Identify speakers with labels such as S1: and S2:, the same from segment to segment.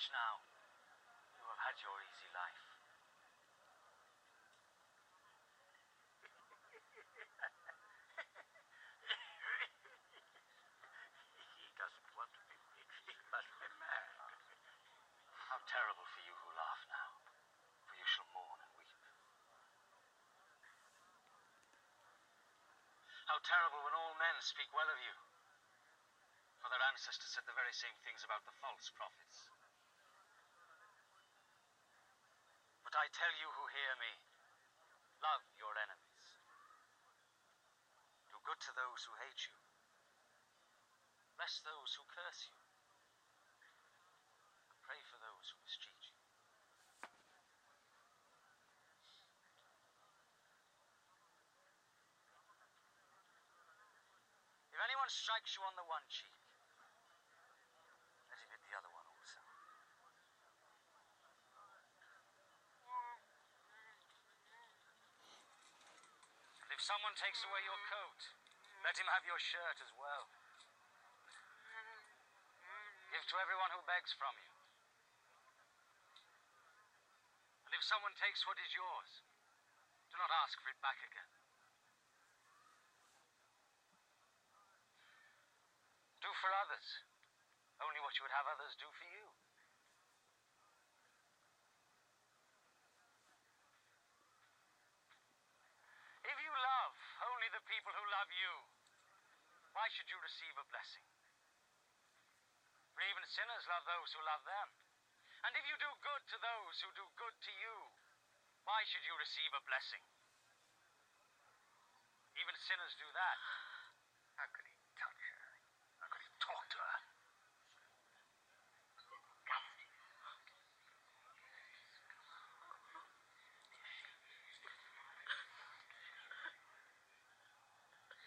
S1: rich now. You have had your easy life.
S2: He doesn't want to be rich. He must be mad.
S1: How terrible for you who laugh now, for you shall mourn and weep. How terrible when all men speak well of you, for their ancestors said the very same things about the false prophets. But I tell you who hear me, love your enemies. Do good to those who hate you. Bless those who curse you. Pray for those who mistreat you. If anyone strikes you on the one cheek, let him hit the other one also. And if someone takes away your coat, let him have your shirt as well. Give to everyone who begs from you. And if someone takes what is yours, do not ask for it back again. Do for others only what you would have others do for you. If you love only the people who love you, why should you receive a blessing? For even sinners love those who love them. And if you do good to those who do good to you, why should you receive a blessing? Even sinners do that.
S2: How could he touch her? How could he talk to her?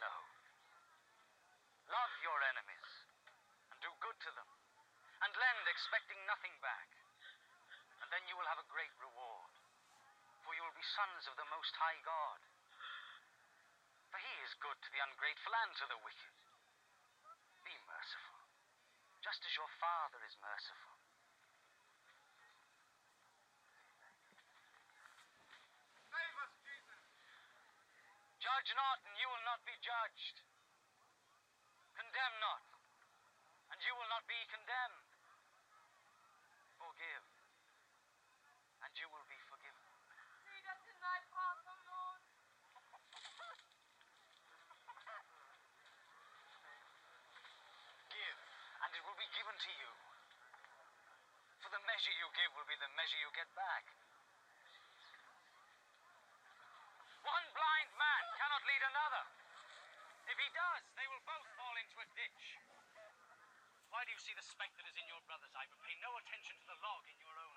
S1: No. Love your enemies and do good to them and lend expecting nothing back. And then you will have a great reward. For you will be sons of the Most High God. For he is good to the ungrateful and to the wicked. Be merciful, just as your Father is merciful.
S2: Save us, Jesus!
S1: Judge not, and you will not be judged. Condemn not, and you will not be condemned. Forgive, and you will be forgiven.
S3: Lead us in thy path, O Lord.
S1: Give, and it will be given to you. For the measure you give will be the measure you get back. One blind man cannot lead another. If he does, they will both fall into a ditch. Why do you see the speck that is in your brother's eye, but pay no attention to the log in your own